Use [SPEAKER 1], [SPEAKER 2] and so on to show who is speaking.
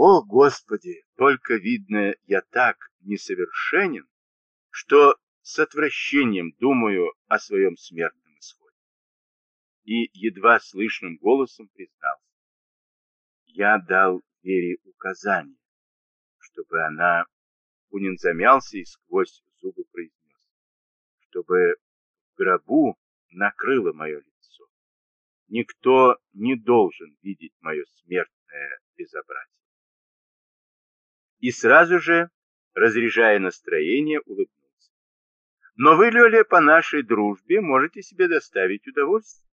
[SPEAKER 1] О, Господи, только видно, я так несовершенен, что с отвращением думаю о своем смертном исходе. И едва слышным голосом признался. Я дал Вере указание, чтобы она... Бунин замялся и сквозь зубы произнес, чтобы в гробу накрыло мое лицо. Никто не должен видеть мое смертное безобразие. И сразу же, разряжая настроение, улыбнулся. Но вы, Лёля, по нашей дружбе можете себе доставить удовольствие.